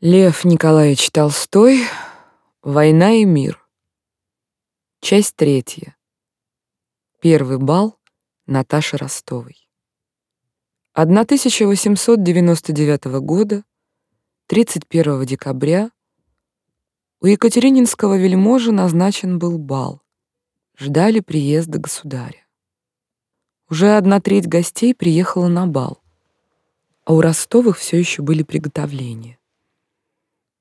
Лев Николаевич Толстой «Война и мир». Часть третья. Первый бал Наташи Ростовой. 1899 года, 31 декабря, у Екатерининского вельможи назначен был бал. Ждали приезда государя. Уже одна треть гостей приехала на бал, а у Ростовых все еще были приготовления.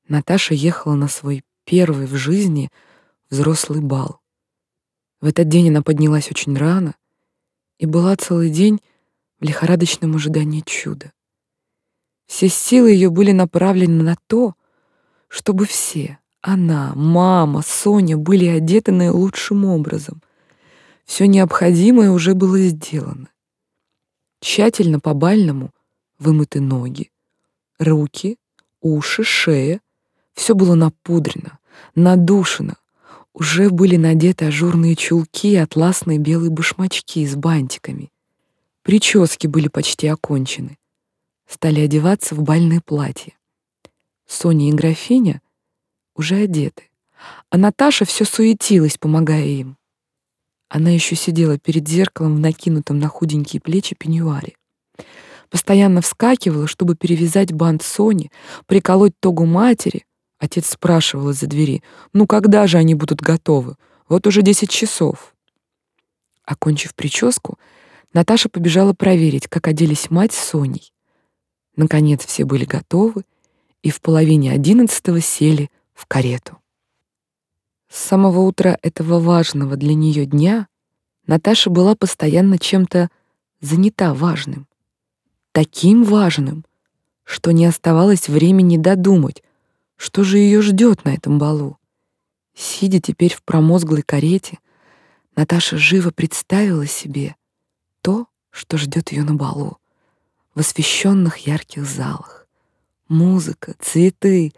Наташа ехала на свой первый в жизни взрослый бал. В этот день она поднялась очень рано и была целый день в лихорадочном ожидании чуда. Все силы ее были направлены на то, чтобы все, она, мама, Соня, были одеты наилучшим образом. Все необходимое уже было сделано. Тщательно по-бальному вымыты ноги, руки, уши, шея, все было напудрено, надушено. Уже были надеты ажурные чулки и атласные белые башмачки с бантиками. Прически были почти окончены. Стали одеваться в бальные платья. Соня и графиня уже одеты, а Наташа все суетилась, помогая им. Она еще сидела перед зеркалом в накинутом на худенькие плечи пеньюаре. Постоянно вскакивала, чтобы перевязать бант Сони, приколоть тогу матери, Отец спрашивал из-за двери, «Ну когда же они будут готовы? Вот уже десять часов». Окончив прическу, Наташа побежала проверить, как оделись мать с Соней. Наконец все были готовы, и в половине одиннадцатого сели в карету. С самого утра этого важного для нее дня Наташа была постоянно чем-то занята важным. Таким важным, что не оставалось времени додумать, что же ее ждет на этом балу? Сидя теперь в промозглой карете, Наташа живо представила себе то, что ждет ее на балу, в освещенных ярких залах. Музыка, цветы,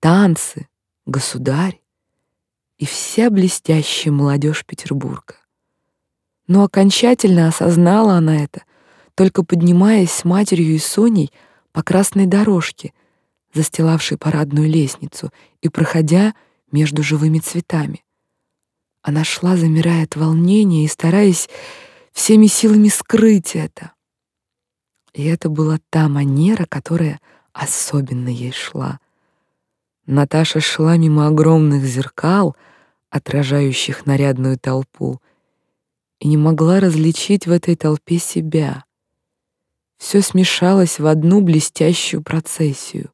танцы, государь и вся блестящая молодежь Петербурга. Но окончательно осознала она это, только поднимаясь с матерью и Соней по красной дорожке — застилавший парадную лестницу, и проходя между живыми цветами. Она шла, замирая от волнения и стараясь всеми силами скрыть это. И это была та манера, которая особенно ей шла. Наташа шла мимо огромных зеркал, отражающих нарядную толпу, и не могла различить в этой толпе себя. Все смешалось в одну блестящую процессию.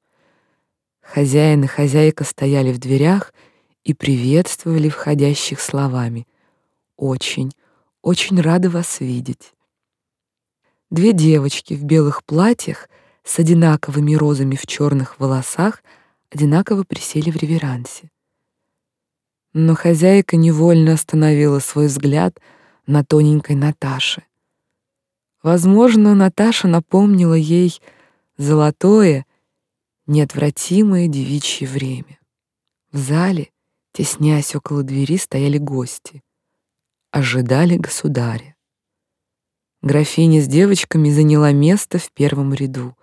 Хозяин и хозяйка стояли в дверях и приветствовали входящих словами «Очень, очень рада вас видеть». Две девочки в белых платьях с одинаковыми розами в черных волосах одинаково присели в реверансе. Но хозяйка невольно остановила свой взгляд на тоненькой Наташе. Возможно, Наташа напомнила ей золотое неотвратимое девичье время. В зале, теснясь около двери, стояли гости. Ожидали государя. Графиня с девочками заняла место в первом ряду.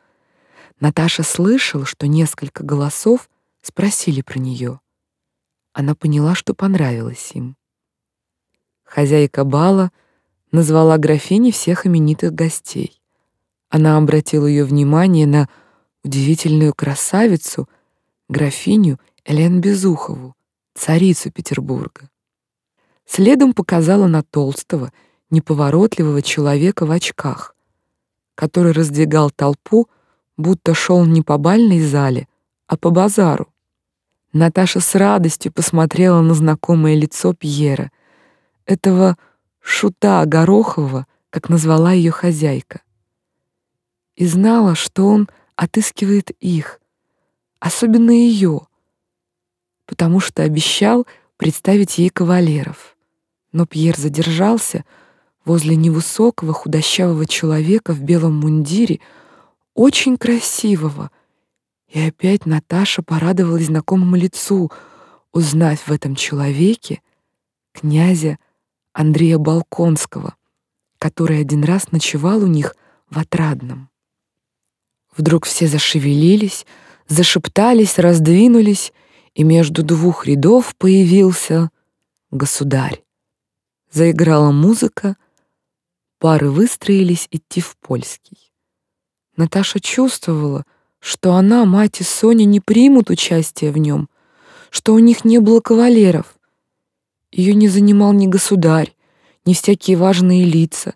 Наташа слышала, что несколько голосов спросили про нее. Она поняла, что понравилось им. Хозяйка бала назвала графине всех именитых гостей. Она обратила ее внимание на удивительную красавицу, графиню Элен Безухову, царицу Петербурга. Следом показала на толстого, неповоротливого человека в очках, который раздвигал толпу, будто шел не по бальной зале, а по базару. Наташа с радостью посмотрела на знакомое лицо Пьера, этого шута Горохового, как назвала ее хозяйка. И знала, что он отыскивает их, особенно ее, потому что обещал представить ей кавалеров. Но Пьер задержался возле невысокого худощавого человека в белом мундире, очень красивого, и опять Наташа порадовалась знакомому лицу, узнав в этом человеке князя Андрея Балконского, который один раз ночевал у них в Отрадном. Вдруг все зашевелились, зашептались, раздвинулись, и между двух рядов появился государь. Заиграла музыка, пары выстроились идти в польский. Наташа чувствовала, что она, мать и Соня не примут участие в нем, что у них не было кавалеров. Ее не занимал ни государь, ни всякие важные лица.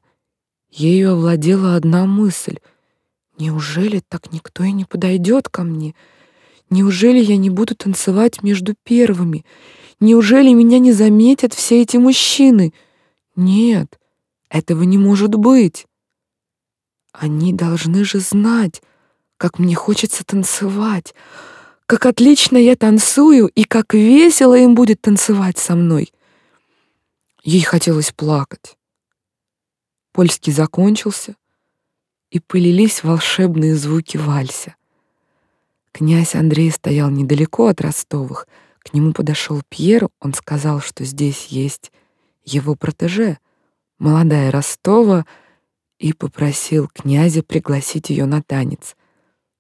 Ею овладела одна мысль. Неужели так никто и не подойдет ко мне? Неужели я не буду танцевать между первыми? Неужели меня не заметят все эти мужчины? Нет, этого не может быть. Они должны же знать, как мне хочется танцевать, как отлично я танцую и как весело им будет танцевать со мной. Ей хотелось плакать. Польский закончился, и полились волшебные звуки вальса. Князь Андрей стоял недалеко от Ростовых. К нему подошел Пьер, он сказал, что здесь есть его протеже, молодая Ростова, и попросил князя пригласить ее на танец,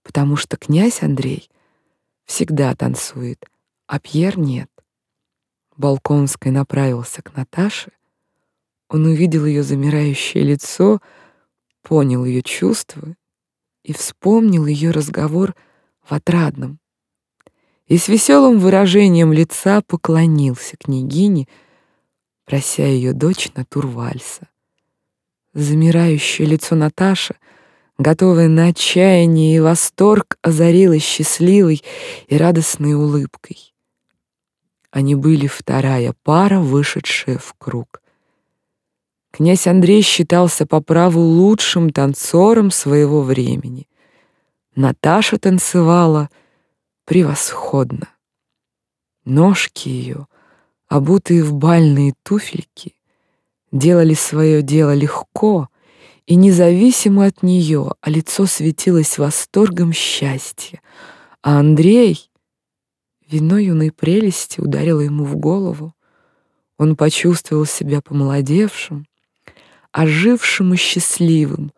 потому что князь Андрей всегда танцует, а Пьер нет. Балконский направился к Наташе. Он увидел ее замирающее лицо, понял ее чувства и вспомнил ее разговор в отрадном. И с веселым выражением лица поклонился княгине, прося ее дочь на тур вальса. Замирающее лицо Наташи, готовое на отчаяние и восторг, озарилось счастливой и радостной улыбкой. Они были вторая пара, вышедшая в круг. Князь Андрей считался по праву лучшим танцором своего времени. Наташа танцевала превосходно. Ножки ее, обутые в бальные туфельки, делали свое дело легко и независимо от нее, а лицо светилось восторгом счастья. А Андрей, вино юной прелести, ударило ему в голову. Он почувствовал себя помолодевшим, ожившим и счастливым,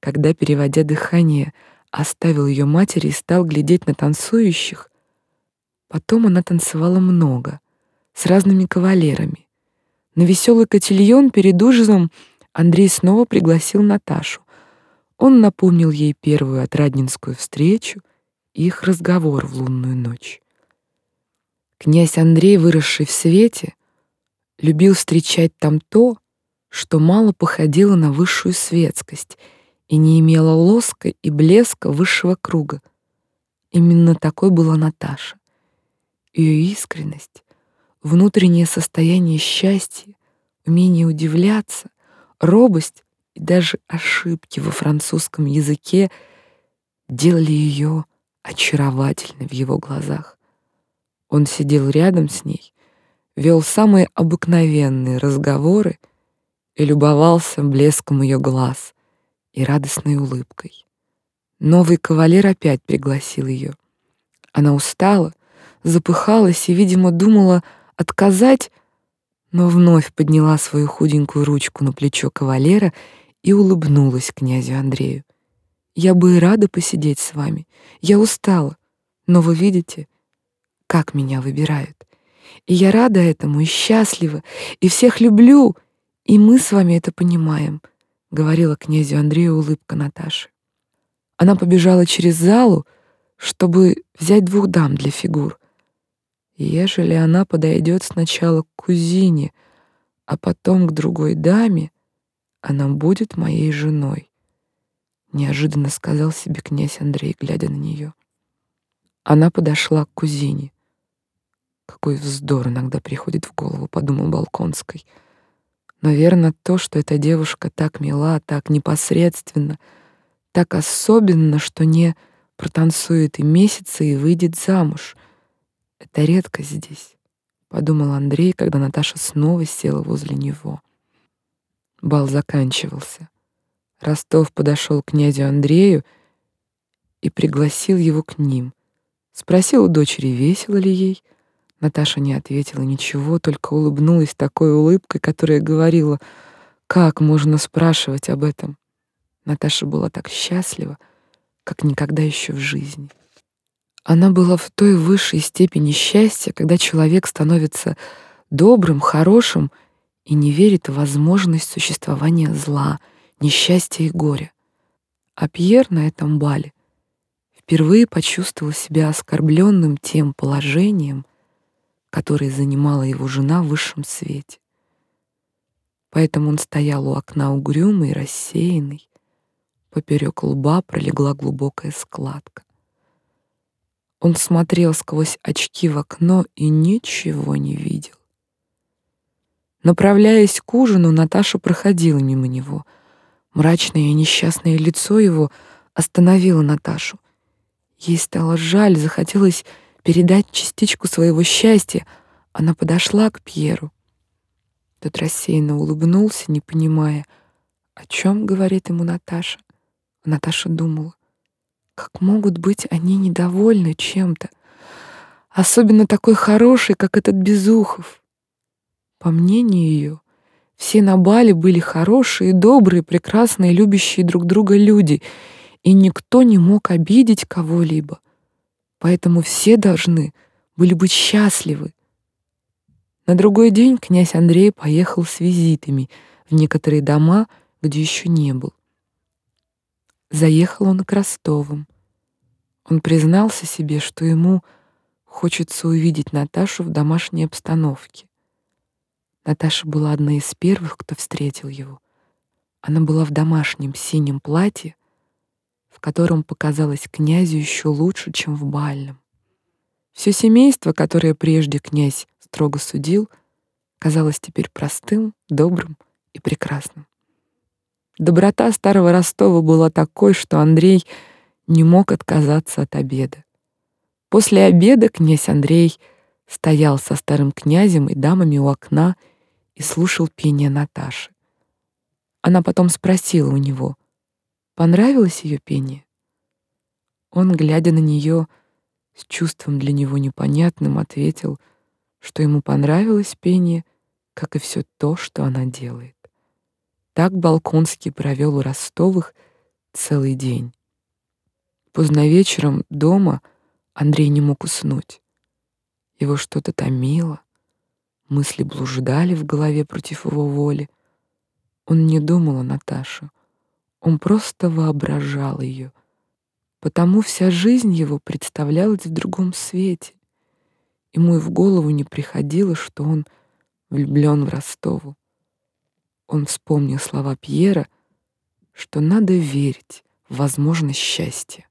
когда, переводя дыхание, оставил ее матери и стал глядеть на танцующих. Потом она танцевала много, с разными кавалерами. На веселый котельон перед ужином Андрей снова пригласил Наташу. Он напомнил ей первую отраднинскую встречу и их разговор в лунную ночь. Князь Андрей, выросший в свете, любил встречать там то, что мало походило на высшую светскость и не имело лоска и блеска высшего круга. Именно такой была Наташа. Ее искренность, внутреннее состояние счастья, умение удивляться, робость и даже ошибки во французском языке делали ее очаровательной в его глазах. Он сидел рядом с ней, вел самые обыкновенные разговоры и любовался блеском ее глаз и радостной улыбкой. Новый кавалер опять пригласил ее. Она устала, запыхалась и, видимо, думала отказать, но вновь подняла свою худенькую ручку на плечо кавалера и улыбнулась князю Андрею. «Я бы и рада посидеть с вами. Я устала. Но вы видите, как меня выбирают. И я рада этому и счастлива, и всех люблю, и мы с вами это понимаем», — говорила князю Андрею улыбка Наташи. Она побежала через залу, чтобы взять двух дам для фигур ежели она подойдет сначала к кузине, а потом к другой даме, она будет моей женой, неожиданно сказал себе князь Андрей, глядя на нее. Она подошла к кузине. Какой вздор иногда приходит в голову, подумал Балконской. Наверное, то, что эта девушка так мила, так непосредственно, так особенно, что не протанцует и месяца и выйдет замуж — это редко здесь, подумал Андрей, когда Наташа снова села возле него. Бал заканчивался. Ростов подошел к князю Андрею и пригласил его к ним. Спросил у дочери, весело ли ей. Наташа не ответила ничего, только улыбнулась такой улыбкой, которая говорила, как можно спрашивать об этом. Наташа была так счастлива, как никогда еще в жизни. Она была в той высшей степени счастья, когда человек становится добрым, хорошим и не верит в возможность существования зла, несчастья и горя. А Пьер на этом бале впервые почувствовал себя оскорбленным тем положением, которое занимала его жена в высшем свете. Поэтому он стоял у окна угрюмый, рассеянный, поперек лба пролегла глубокая складка. Он смотрел сквозь очки в окно и ничего не видел. Направляясь к ужину, Наташа проходила мимо него. Мрачное и несчастное лицо его остановило Наташу. Ей стало жаль, захотелось передать частичку своего счастья. Она подошла к Пьеру. Тот рассеянно улыбнулся, не понимая, о чем говорит ему Наташа. Наташа думала, как могут быть они недовольны чем-то, особенно такой хороший, как этот Безухов. По мнению ее, все на бале были хорошие, добрые, прекрасные, любящие друг друга люди, и никто не мог обидеть кого-либо. Поэтому все должны были быть счастливы. На другой день князь Андрей поехал с визитами в некоторые дома, где еще не был. Заехал он к Ростовым. Он признался себе, что ему хочется увидеть Наташу в домашней обстановке. Наташа была одна из первых, кто встретил его. Она была в домашнем синем платье, в котором показалась князю еще лучше, чем в бальном. Все семейство, которое прежде князь строго судил, казалось теперь простым, добрым и прекрасным. Доброта старого Ростова была такой, что Андрей не мог отказаться от обеда. После обеда князь Андрей стоял со старым князем и дамами у окна и слушал пение Наташи. Она потом спросила у него, понравилось ее пение? Он, глядя на нее с чувством для него непонятным, ответил, что ему понравилось пение, как и все то, что она делает. Так Балконский провел у Ростовых целый день. Поздно вечером дома Андрей не мог уснуть. Его что-то томило, мысли блуждали в голове против его воли. Он не думал о Наташе, он просто воображал ее. Потому вся жизнь его представлялась в другом свете. Ему и в голову не приходило, что он влюблен в Ростову. Он вспомнил слова Пьера, что надо верить в возможность счастья.